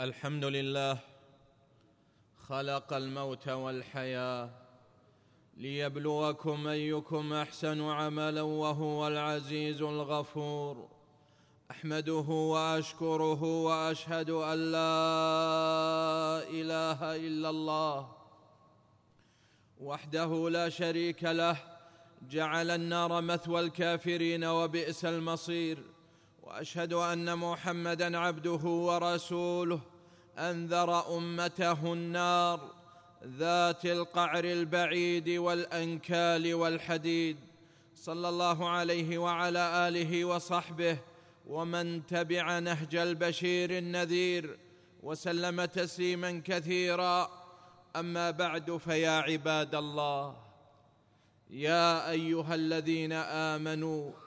الحمد لله خلق الموت والحياة ليبلوكم أيكم أحسن عملا وهو العزيز الغفور. أحمده وأشكره وأشهد أن لا إله إلا الله وحده لا شريك له. جعل النار مثوى الكافرين وبئس المصير. وأشهد أن محمدا عبده ورسوله. أنذر أمته النار ذات القعر البعيد والأنكال والحديد. صلى الله عليه وعلى آله وصحبه ومن تبع نهج البشير النذير وسلم تسليما كثيرا. أما بعد فيا عباد الله يا أيها الذين آمنوا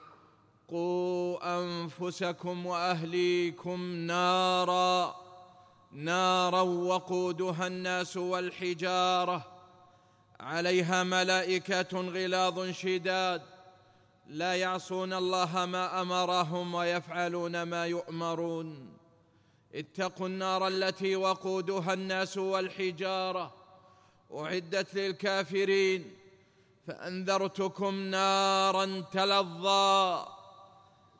قوا أنفسكم وأهليكم نارا نارا وقودها الناس والحجارة. عليها ملائكة غلاظ شداد. لا يعصون الله ما أمرهم ويفعلون ما يؤمرون. اتقوا النار التي وقودها الناس والحجارة. أعدت للكافرين. فأنذرتكم نارا تلظى.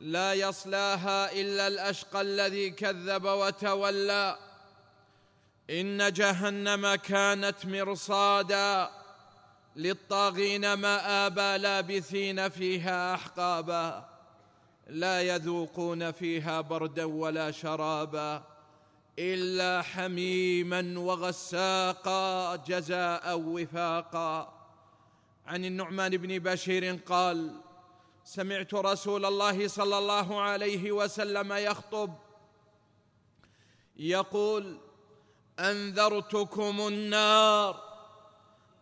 لا يصلاها إلا الأشقى الذي كذب وتولى. إن جهنم كانت مرصادا للطاغين مآبا لابثين فيها أحقابا. لا يذوقون فيها بردا ولا شرابا إلا حميما وغساقا جزاء وفاقا. عن النعمان بن بشير قال سمعت رسول الله صلى الله عليه وسلم يخطب يقول أنذرتكم النار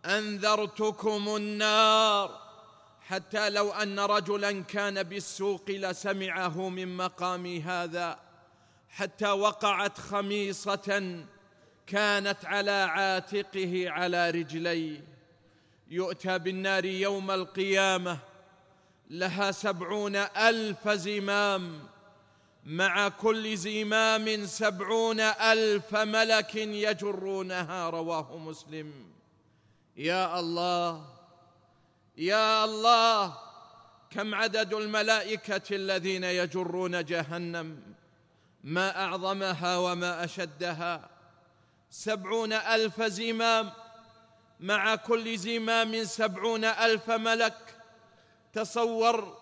أنذرتكم النار. حتى لو أن رجلا كان بالسوق لسمعه من مقامي هذا حتى وقعت خميصة كانت على عاتقه على رجليه. يؤتى بالنار يوم القيامة. لها سبعون ألف زمام مع كل زمام سبعون ألف ملك يجرونها رواه مسلم. يا الله يا الله كم عدد الملائكة الذين يجرون جهنم؟ ما أعظمها وما أشدها. سبعون ألف زمام مع كل زمام سبعون ألف ملك تصور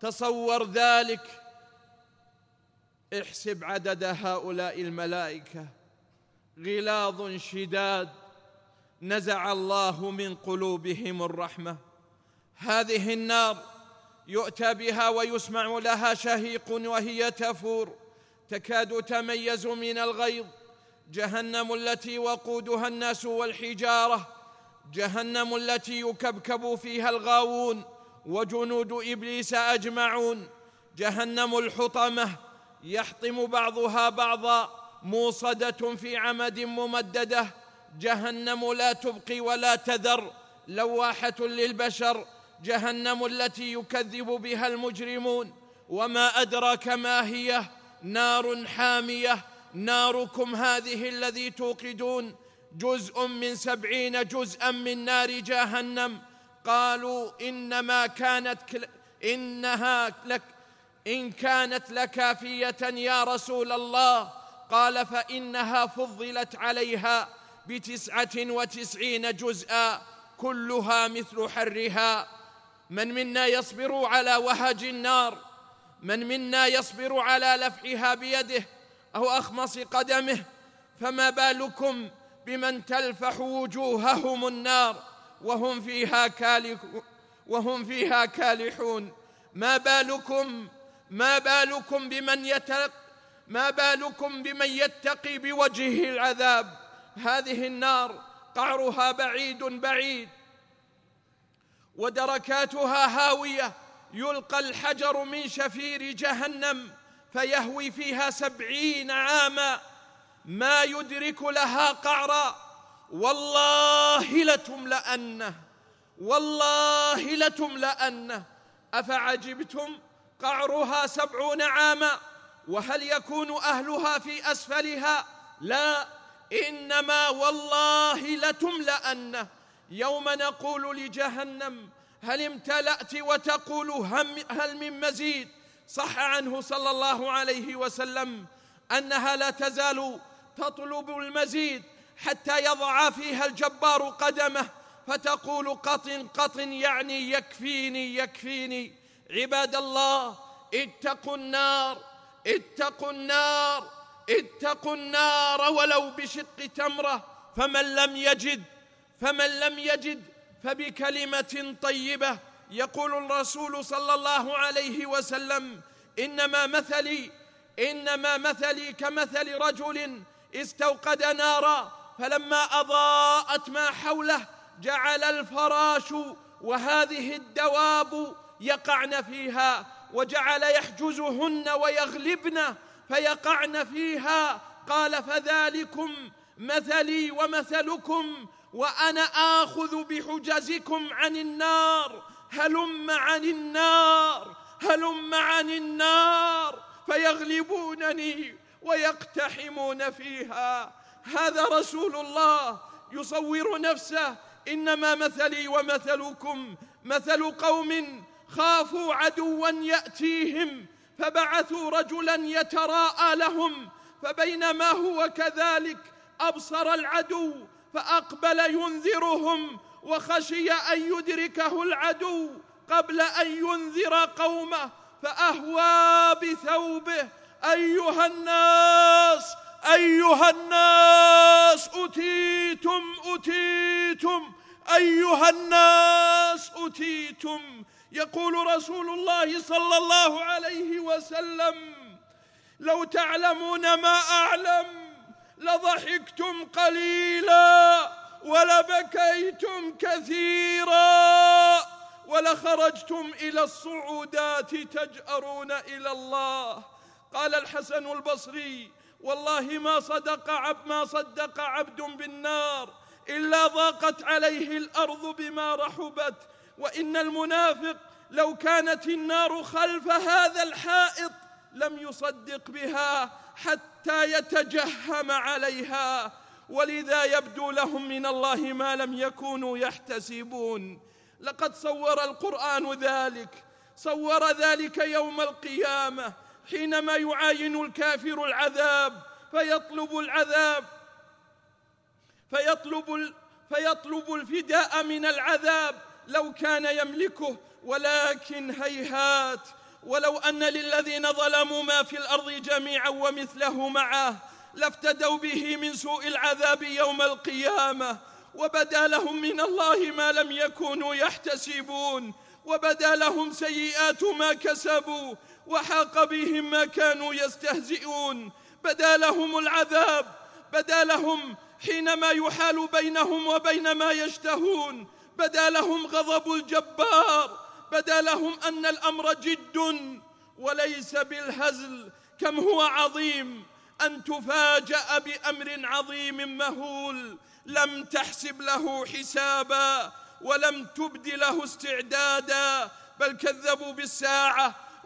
تصور ذلك. احسب عدد هؤلاء الملائكة. غلاظ شداد. نزع الله من قلوبهم الرحمة. هذه النار يؤتى بها ويسمع لها شهيق وهي تفور. تكاد تميز من الغيظ. جهنم التي وقودها الناس والحجارة. جهنم التي يكبكب فيها الغاوون. وجنود إبليس أجمعون. جهنم الحطمة. يحطم بعضها بعضا. موصدة في عمد ممددة. جهنم لا تبقي ولا تذر. لواحة للبشر. جهنم التي يكذب بها المجرمون. وما أدراك ما هي؟ نار حامية. ناركم هذه الذي توقدون. جزء من سبعين جزءا من نار جهنم. قالوا إنما كانت إنها لك إن كانت لكافية يا رسول الله. قال فإنها فضلت عليها بتسعة وتسعين جزءا كلها مثل حرها. من منا يصبر على وهج النار؟ من منا يصبر على لفحها بيده أو أخمص قدمه؟ فما بالكم بمن تلفح وجوههم النار؟ وهم فيها كالح وهم فيها كالحون. ما بالكم ما بالكم بمن يتق ما بالكم بمن يتقي بوجهه العذاب؟ هذه النار قعرها بعيد بعيد. ودركاتها هاوية. يلقى الحجر من شفير جهنم فيهوي فيها سبعين عاما. ما يدرك لها قعرا. والله لتملأنه والله لتملأنه أفعجبتم قعرها سبعون عاما وهل يكون أهلها في أسفلها؟ لا إنما والله لتملأن يوم نقول لجهنم هل امتلأت وتقول هل من مزيد؟ صح عنه صلى الله عليه وسلم أنها لا تزال تطلب المزيد. حتى يضع فيها الجبار قدمه فتقول قط قط يعني يكفيني يكفيني. عباد الله اتقوا النار اتقوا النار اتقوا النار ولو بشق تمرة. فمن لم يجد فمن لم يجد فبكلمة طيبة. يقول الرسول صلى الله عليه وسلم إنما مثلي إنما مثلي كمثل رجل استوقد نارا. فلما أضاءت ما حوله جعل الفراش وهذه الدواب يقعن فيها وجعل يحجزهن ويغلبن فيقعن فيها. قال فذلكم مثلي ومثلكم وأنا آخذ بحجزكم عن النار. هلم عن النار هلم عن النار فيغلبونني ويقتحمون فيها. هذا رسول الله يصور نفسه. إنما مثلي ومثلكم مثل قوم خافوا عدوا يأتيهم فبعثوا رجلا يتراءى لهم فبينما هو كذلك أبصر العدو فأقبل ينذرهم وخشي أن يدركه العدو قبل أن ينذر قومه فأهوى بثوبه. أيها الناس أيها الناس اتيتم اتيتم أيها الناس اتيتم يقول رسول الله صلى الله عليه وسلم لو تعلمون ما أعلم لضحكتم قليلا ولبكيتم كثيرا ولخرجتم إلى الصعودات تجأرون إلى الله. قال الحسن البصري والله ما صدق عبد ما صدق عبد بالنار إلا ضاقت عليه الأرض بما رحبت. وإن المنافق لو كانت النار خلف هذا الحائط لم يصدق بها حتى يتجهم عليها. ولذا يبدو لهم من الله ما لم يكونوا يحتسبون. لقد صور القرآن ذلك صور ذلك يوم القيامة. حينما يعاين الكافر العذاب فيطلب العذاب. فيطلب فيطلب الفداء من العذاب. لو كان يملكه ولكن هيهات. ولو أن للذين ظلموا ما في الأرض جميعا ومثله معه لافتدوا به من سوء العذاب يوم القيامة. وبدا لهم من الله ما لم يكونوا يحتسبون. وبدا لهم سيئات ما كسبوا. وحاق بهم ما كانوا يستهزئون. بدا لهم العذاب بدا لهم حينما يحال بينهم وبين ما يشتهون. بدا لهم غضب الجبار بدا لهم أن الأمر جد وليس بالهزل. كم هو عظيم أن تفاجأ بأمر عظيم مهول. لم تحسب له حسابا ولم تبد له استعدادا. بل كذبوا بالساعة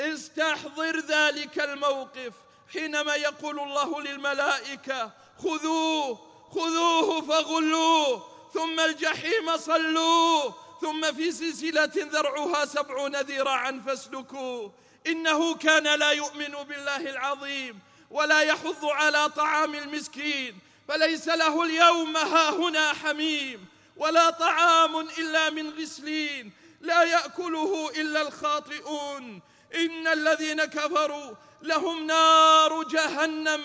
استحضر ذلك الموقف حينما يقول الله للملائكة خذوه خذوه فغلوه ثم الجحيم صلوه ثم في سلسلة ذرعها سبعون ذراعا فاسلكوه. إنه كان لا يؤمن بالله العظيم ولا يحض على طعام المسكين فليس له اليوم ها هنا حميم ولا طعام إلا من غسلين لا يأكله إلا الخاطئون. إن الذين كفروا لهم نار جهنم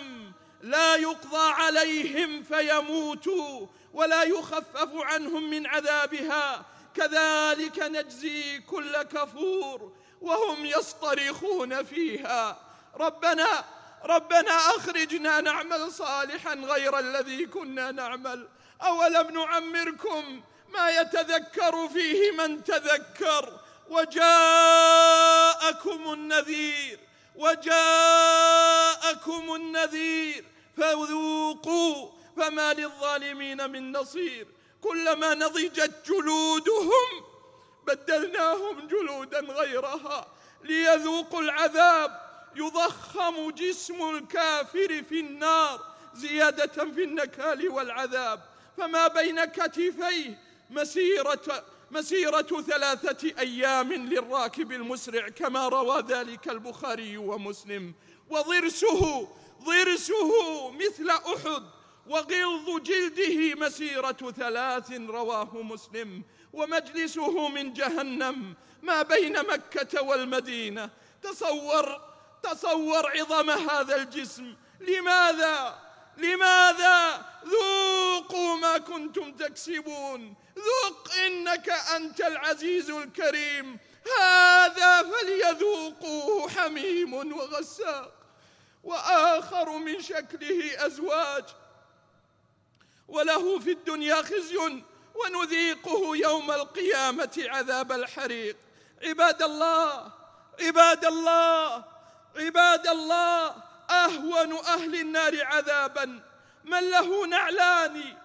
لا يقضى عليهم فيموتوا ولا يخفف عنهم من عذابها. كذلك نجزي كل كفور وهم يصطرخون فيها. ربنا ربنا أخرجنا نعمل صالحا غير الذي كنا نعمل. أولم نعمركم ما يتذكر فيه من تذكر؟ وجاءكم النذير وجاءكم النذير فذوقوا فما للظالمين من نصير. كلما نضجت جلودهم بدلناهم جلودا غيرها ليذوقوا العذاب. يضخم جسم الكافر في النار زيادة في النكال والعذاب. فما بين كتفيه مسيرة مسيرة ثلاثة أيام للراكب المسرع كما روى ذلك البخاري ومسلم. وضرسه ضرسه مثل أحد وغلظ جلده مسيرة ثلاث رواه مسلم. ومجلسه من جهنم ما بين مكة والمدينة. تصور تصور عظم هذا الجسم. لماذا؟ لماذا؟ ذوقوا ما كنتم تكسبون. ذق إنك أنت العزيز الكريم. هذا فليذوقوه حميم وغساق وآخر من شكله أزواج. وله في الدنيا خزي ونذيقه يوم القيامة عذاب الحريق. عباد الله عباد الله عباد الله أهون أهل النار عذابا. من له نعلان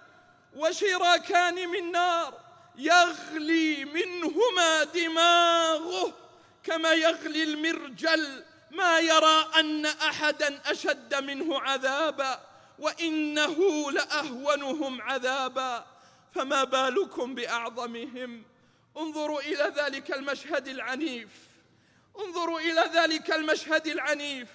وشراكان من نار يغلي منهما دماغه كما يغلي المرجل. ما يرى أن أحدا أشد منه عذابا وإنه لأهونهم عذابا. فما بالكم بأعظمهم؟ انظروا إلى ذلك المشهد العنيف. انظروا إلى ذلك المشهد العنيف.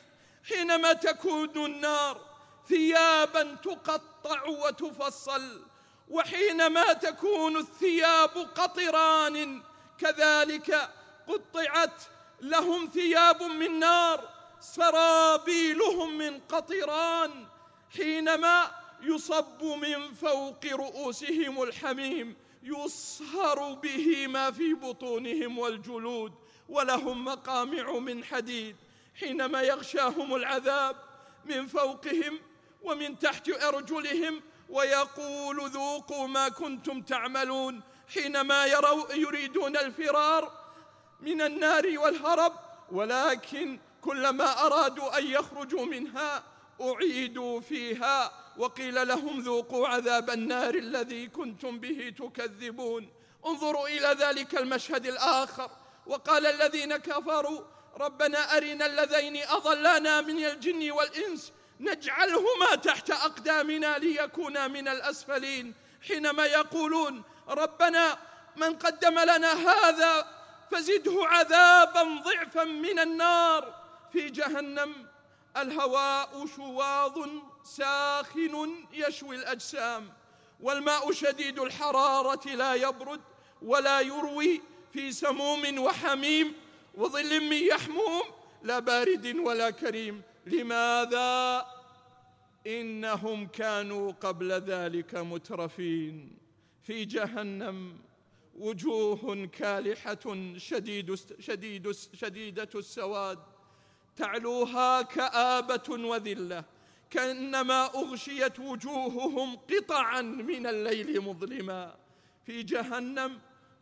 حينما تكون النار ثيابا تقطع وتفصل وحينما تكون الثياب قطران كذلك قطعت لهم ثياب من نار سرابيلهم من قطران حينما يصب من فوق رؤوسهم الحميم يصهر به ما في بطونهم والجلود ولهم مقامع من حديد. حينما يغشاهم العذاب من فوقهم ومن تحت أرجلهم ويقول ذوقوا ما كنتم تعملون حينما يروا يريدون الفرار من النار والهرب ولكن كلما أرادوا أن يخرجوا منها أعيدوا فيها وقيل لهم ذوقوا عذاب النار الذي كنتم به تكذبون. انظروا إلى ذلك المشهد الآخر وقال الذين كفروا ربنا أرنا الذين أضلانا من الجن والإنس نجعلهما تحت أقدامنا ليكونا من الأسفلين. حينما يقولون ربنا من قدم لنا هذا فزده عذابا ضعفا من النار. في جهنم الهواء شواظ ساخن يشوي الأجسام والماء شديد الحرارة لا يبرد ولا يروي في سموم وحميم وظل من يحموم لا بارد ولا كريم. لماذا؟ إنهم كانوا قبل ذلك مترفين. في جهنم وجوه كالحة شديد شديد شديدة السواد. تعلوها كآبة وذلة كأنما أغشيت وجوههم قطعا من الليل مظلما. في جهنم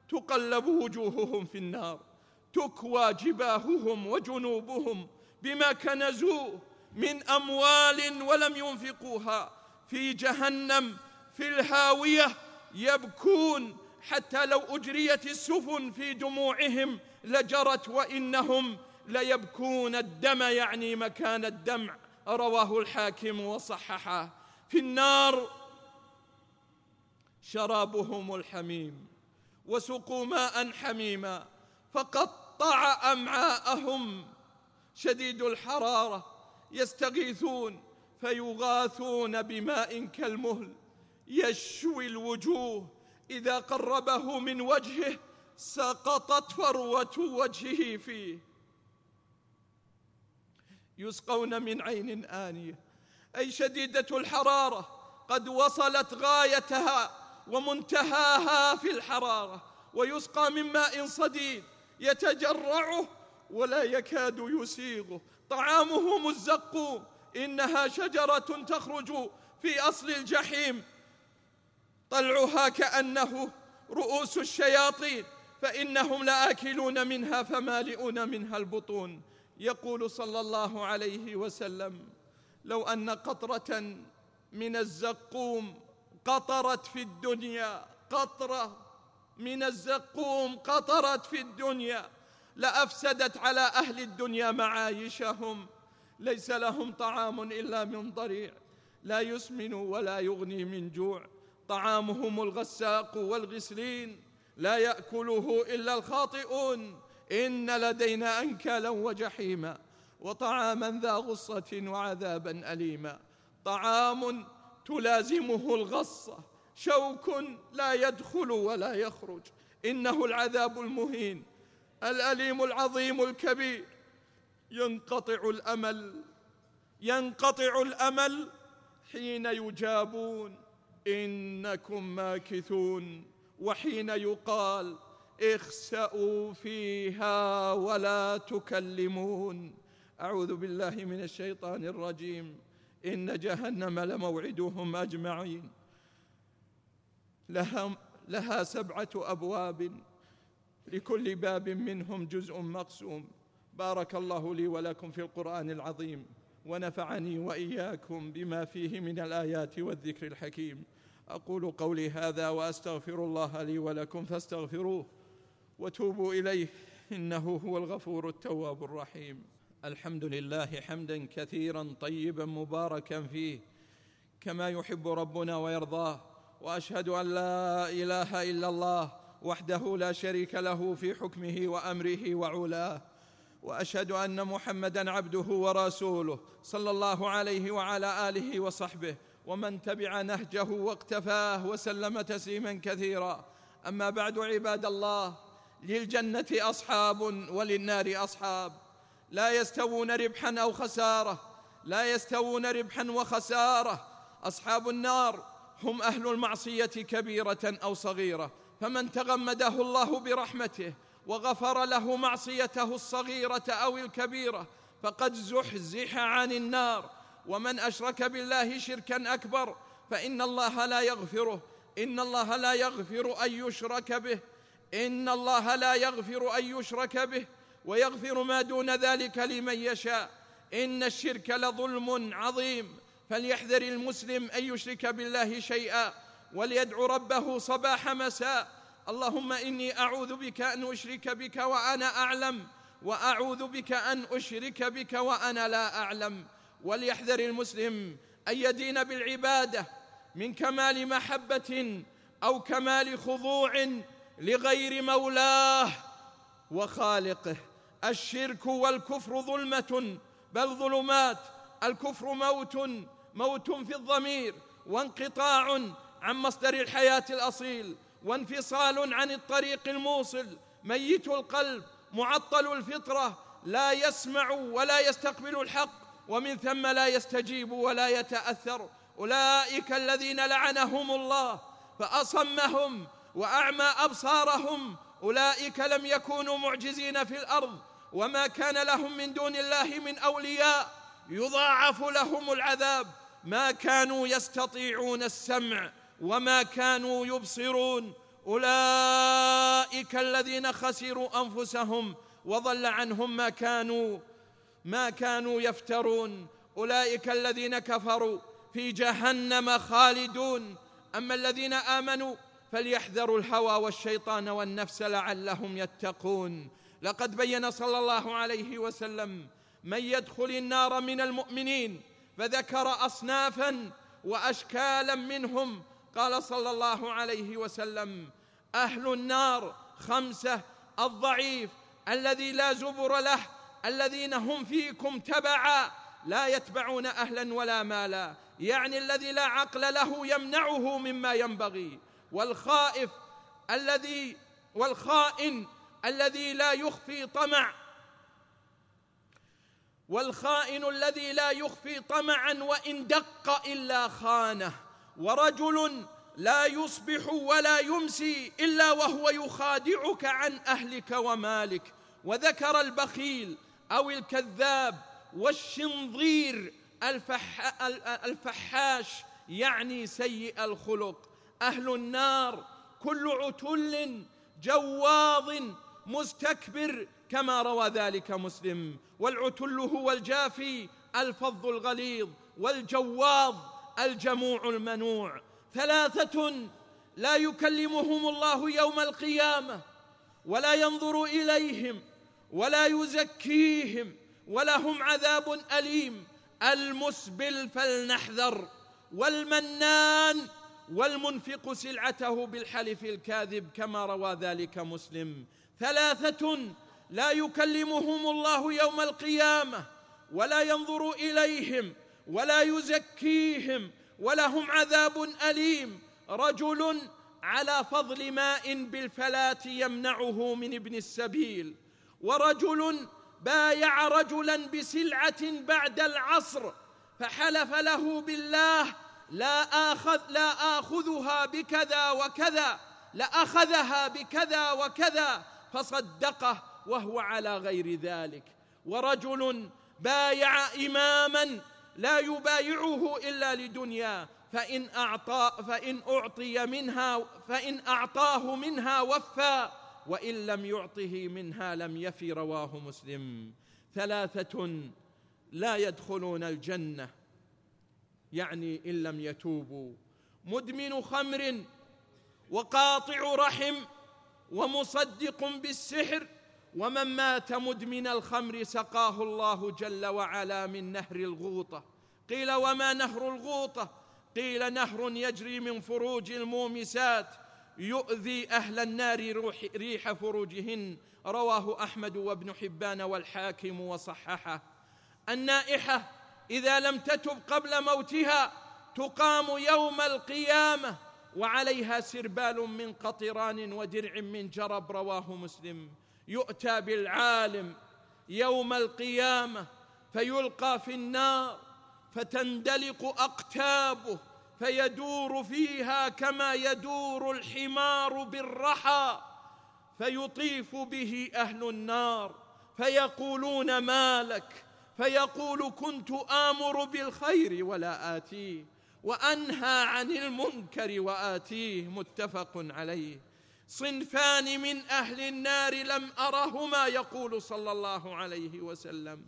تقلب وجوههم في النار. تكوى جباههم وجنوبهم بما كنزوه من أموال ولم ينفقوها في جهنم في الهاوية يبكون حتى لو أجريت السفن في دموعهم لجرت وإنهم ليبكون الدم يعني مكان الدمع. رواه الحاكم وصححه. في النار شرابهم الحميم وسقوا ماء حميما. فقطع أمعاءهم. شديد الحرارة يستغيثون فيغاثون بماء كالمهل. يشوي الوجوه إذا قربه من وجهه سقطت فروة وجهه فيه. يسقون من عين آنية. أي شديدة الحرارة قد وصلت غايتها ومنتهاها في الحرارة. ويسقى من ماء صديد يتجرعه ولا يكاد يسيغه. طعامهم الزقوم إنها شجرة تخرج في أصل الجحيم. طلعها كأنه رؤوس الشياطين. فإنهم لآكلون منها فمالئون منها البطون. يقول صلى الله عليه وسلم لو أن قطرة من الزقوم قطرت في الدنيا قطرة من الزقوم قطرت في الدنيا لأفسدت على أهل الدنيا معايشهم. ليس لهم طعام إلا من ضريع لا يسمن ولا يغني من جوع. طعامهم الغساق والغسلين لا يأكله إلا الخاطئون. إن لدينا أنكالا وجحيما وطعاما ذا غصة وعذابا أليما. طعام تلازمه الغصة شوك لا يدخل ولا يخرج. إنه العذاب المهين الأليم العظيم الكبير. ينقطع الأمل ينقطع الأمل حين يجابون. إنكم ماكثون. وحين يقال اخسأوا فيها ولا تكلمون. أعوذ بالله من الشيطان الرجيم. إن جهنم لموعدهم أجمعين. لها, لها سبعة أبواب لكل باب منهم جزء مقسوم. بارك الله لي ولكم في القرآن العظيم ونفعني وإياكم بما فيه من الآيات والذكر الحكيم. أقول قولي هذا وأستغفر الله لي ولكم فاستغفروه وتوبوا إليه إنه هو الغفور التواب الرحيم. الحمد لله حمدا كثيرا طيبا مباركا فيه كما يحب ربنا ويرضاه. وأشهد أن لا إله إلا الله وحده لا شريك له في حكمه وأمره وعلاه. وأشهد أن محمدا عبده ورسوله صلى الله عليه وعلى آله وصحبه ومن تبع نهجه واقتفاه وسلم تسليما كثيرا. أما بعد عباد الله للجنة أصحاب وللنار أصحاب. لا يستوون ربحا أو خسارة لا يستوون ربحا وخسارة. أصحاب النار هم أهل المعصية كبيرة أو صغيرة. فمن تغمده الله برحمته وغفر له معصيته الصغيرة أو الكبيرة فقد زحزح عن النار. ومن أشرك بالله شركا أكبر فإن الله لا يغفره. إن الله لا يغفر أن يشرك به. إن الله لا يغفر أن يشرك به ويغفر ما دون ذلك لمن يشاء. إن الشرك لظلم عظيم. فليحذر المسلم أن يشرك بالله شيئا وليدعو ربه صباح مساء. اللهم إني أعوذ بك أن أشرك بك وأنا أعلم وأعوذ بك أن أشرك بك وأنا لا أعلم. وليحذر المسلم أن يدين بالعبادة من كمال محبة أو كمال خضوع لغير مولاه وخالقه. الشرك والكفر ظلمة بل ظلمات الكفر موت موت في الضمير وانقطاع عن مصدر الحياة الأصيل وانفصال عن الطريق الموصل. ميت القلب معطل الفطرة لا يسمع ولا يستقبل الحق ومن ثم لا يستجيب ولا يتأثر. أولئك الذين لعنهم الله فأصمهم وأعمى أبصارهم. أولئك لم يكونوا معجزين في الأرض وما كان لهم من دون الله من أولياء. يضاعف لهم العذاب. ما كانوا يستطيعون السمع وما كانوا يبصرون. أولئك الذين خسروا أنفسهم وضل عنهم ما كانوا ما كانوا يفترون. أولئك الذين كفروا في جهنم خالدون. أما الذين آمنوا فليحذروا الهوى والشيطان والنفس لعلهم يتقون. لقد بين صلى الله عليه وسلم من يدخل النار من المؤمنين فذكر اصنافا واشكالا منهم. قال صلى الله عليه وسلم أهل النار خمسة الضعيف الذي لا زبر له الذين هم فيكم تبعا لا يتبعون أهلا ولا مالا يعني الذي لا عقل له يمنعه مما ينبغي. والخائف الذي والخائن الذي لا يخفي طمع والخائن الذي لا يخفي طمعا وإن دق إلا خانه ورجل لا يصبح ولا يمسي إلا وهو يخادعك عن أهلك ومالك وذكر البخيل أو الكذاب والشنظير الفح الفحاش يعني سيء الخلق. أهل النار كل عتل جواظ مستكبر كما روى ذلك مسلم. والعتل هو الجافي الفظ الغليظ والجواظ الجموع المنوع. ثلاثة لا يكلمهم الله يوم القيامة ولا ينظر إليهم ولا يزكيهم ولهم عذاب أليم. المسبل فلنحذر والمنان والمنفق سلعته بالحلف الكاذب كما روى ذلك مسلم. ثلاثة لا يكلمهم الله يوم القيامة ولا ينظر إليهم ولا يزكيهم ولهم عذاب أليم. رجل على فضل ماء بالفلاة يمنعه من ابن السبيل ورجل بايع رجلا بسلعة بعد العصر فحلف له بالله لا آخذ لا آخذها بكذا وكذا لأخذها بكذا وكذا فصدقه وهو على غير ذلك. ورجل بايع إماما لا يبايعه إلا لدنيا فإن أعطى فإن أعطي منها فإن أعطاه منها وفى وإن لم يعطه منها لم يفي رواه مسلم. ثلاثة لا يدخلون الجنة يعني إن لم يتوبوا. مدمن خمر وقاطع رحم ومصدق بالسحر ومن مات مدمن الخمر سقاه الله جل وعلا من نهر الغوطة. قيل وما نهر الغوطة؟ قيل نهر يجري من فروج المومسات يؤذي أهل النار ريح فروجهن. رواه أحمد وابن حبان والحاكم وصححه. النائحة إذا لم تتب قبل موتها تقام يوم القيامة وعليها سربال من قطران ودرع من جرب رواه مسلم. يؤتى بالعالم يوم القيامة فيلقى في النار فتندلق أقتابه فيدور فيها كما يدور الحمار بالرحى فيطيف به أهل النار فيقولون ما لك؟ فيقول كنت آمر بالخير ولا آتيه وأنهى عن المنكر وآتيه متفق عليه. صنفان من أهل النار لم أرهما يقول صلى الله عليه وسلم.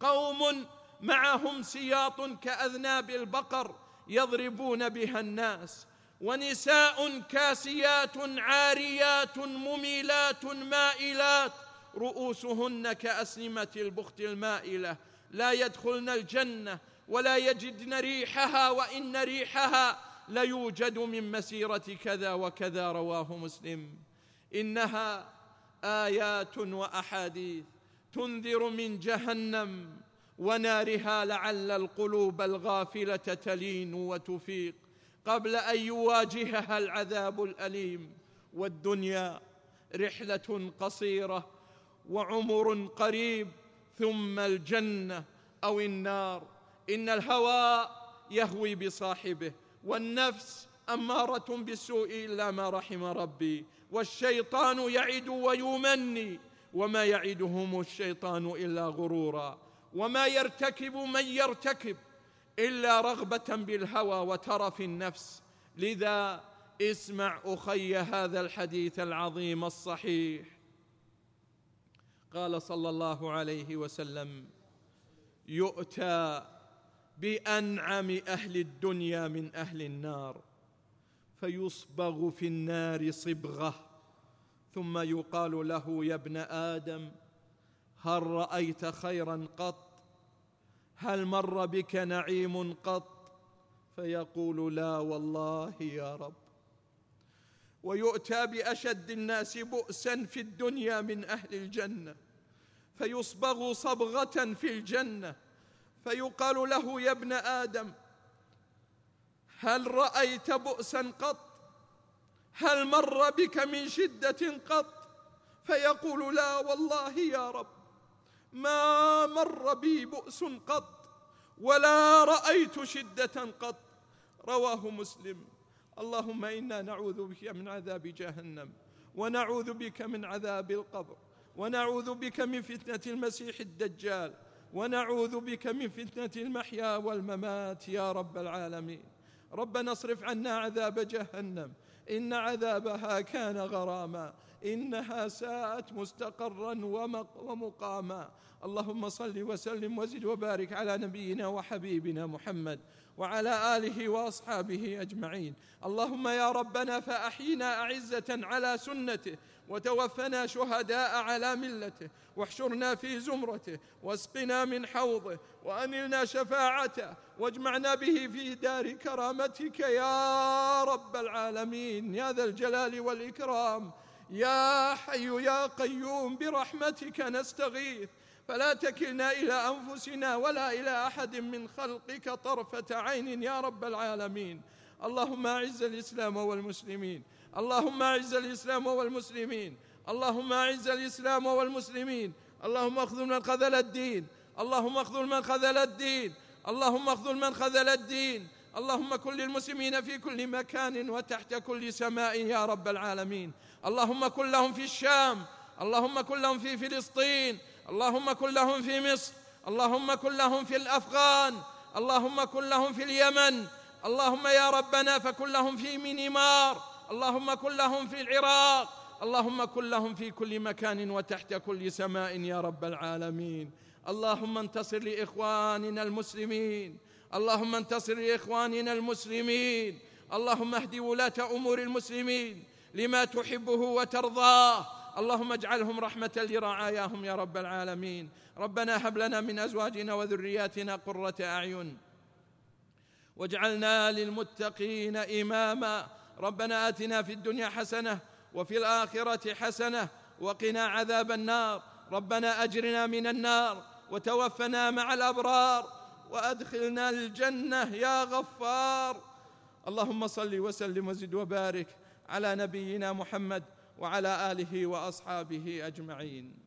قوم معهم سياط كأذناب البقر يضربون بها الناس. ونساء كاسيات عاريات مميلات مائلات رؤوسهن كأسنمة البخت المائلة. لا يدخلن الجنة ولا يجدن ريحها وإن ريحها ليوجد من مسيرة كذا وكذا رواه مسلم. إنها آيات وأحاديث تنذر من جهنم ونارها لعل القلوب الغافلة تلين وتفيق. قبل أن يواجهها العذاب الأليم والدنيا رحلة قصيرة وعمر قريب ثم الجنة أو النار. إن الهوى يهوي بصاحبه. والنفس أمارة بالسوء إلا ما رحم ربي والشيطان يعد ويمني وما يعدهم الشيطان إلا غرورا وما يرتكب من يرتكب إلا رغبة بالهوى وترف النفس. لذا اسمع أخي هذا الحديث العظيم الصحيح. قال صلى الله عليه وسلم يؤتى بأنعم أهل الدنيا من أهل النار. فيصبغ في النار صبغه ثم يقال له يا ابن آدم هل رأيت خيرا قط؟ هل مر بك نعيم قط؟ فيقول لا والله يا رب. ويؤتى بأشد الناس بؤسا في الدنيا من أهل الجنة فيصبغ صبغة في الجنة فيقال له يا ابن آدم هل رأيت بؤسا قط؟ هل مر بك من شدة قط؟ فيقول لا والله يا رب ما مر بي بؤس قط ولا رأيت شدة قط. رواه مسلم. اللهم إنا نعوذ بك من عذاب جهنم ونعوذ بك من عذاب القبر ونعوذ بك من فتنة المسيح الدجال ونعوذ بك من فتنة المحيا والممات يا رب العالمين. ربنا اصرف عنا عذاب جهنم. إن عذابها كان غراما. إنها ساءت مستقرا ومقاما. اللهم صل وسلم وزد وبارك على نبينا وحبيبنا محمد وعلى آله وأصحابه أجمعين. اللهم يا ربنا فأحينا أعزة على سنته وتوفنا شهداء على ملته واحشرنا في زمرته واسقنا من حوضه وأنلنا شفاعته واجمعنا به في دار كرامتك يا رب العالمين يا ذا الجلال والإكرام. يا حي يا قيوم برحمتك نستغيث. فلا تكلنا إلى أنفسنا ولا إلى أحد من خلقك طرفة عين يا رب العالمين. اللهم أعز الإسلام والمسلمين. اللهم أعز الإسلام والمسلمين. اللهم أعز الإسلام والمسلمين. اللهم اخذل من خذل الدين. اللهم اخذل من خذل الدين. اللهم اخذل من خذل الدين. اللهم كن للمسلمين في كل مكان وتحت كل سماء يا رب العالمين. اللهم كن لهم في الشام. اللهم كن لهم في فلسطين. اللهم كن لهم في مصر. اللهم كن لهم في الأفغان. اللهم كن لهم في اليمن. اللهم يا ربنا فكن لهم في مينمار اللهم كن لهم في العراق. اللهم كن لهم في كل مكان وتحت كل سماء يا رب العالمين. اللهم انتصر لإخواننا المسلمين. اللهم انتصر لإخواننا المسلمين. اللهم اهد ولاة أمور المسلمين لما تحبه وترضاه. اللهم اجعلهم رحمة لرعاياهم يا رب العالمين. ربنا هب لنا من أزواجنا وذرياتنا قرة أعين. واجعلنا للمتقين إماما. ربنا آتنا في الدنيا حسنة وفي الآخرة حسنة وقنا عذاب النار. ربنا أجرنا من النار وتوفنا مع الأبرار وأدخلنا الجنة يا غفار. اللهم صل وسلم وزد وبارك على نبينا محمد وعلى آله وأصحابه أجمعين.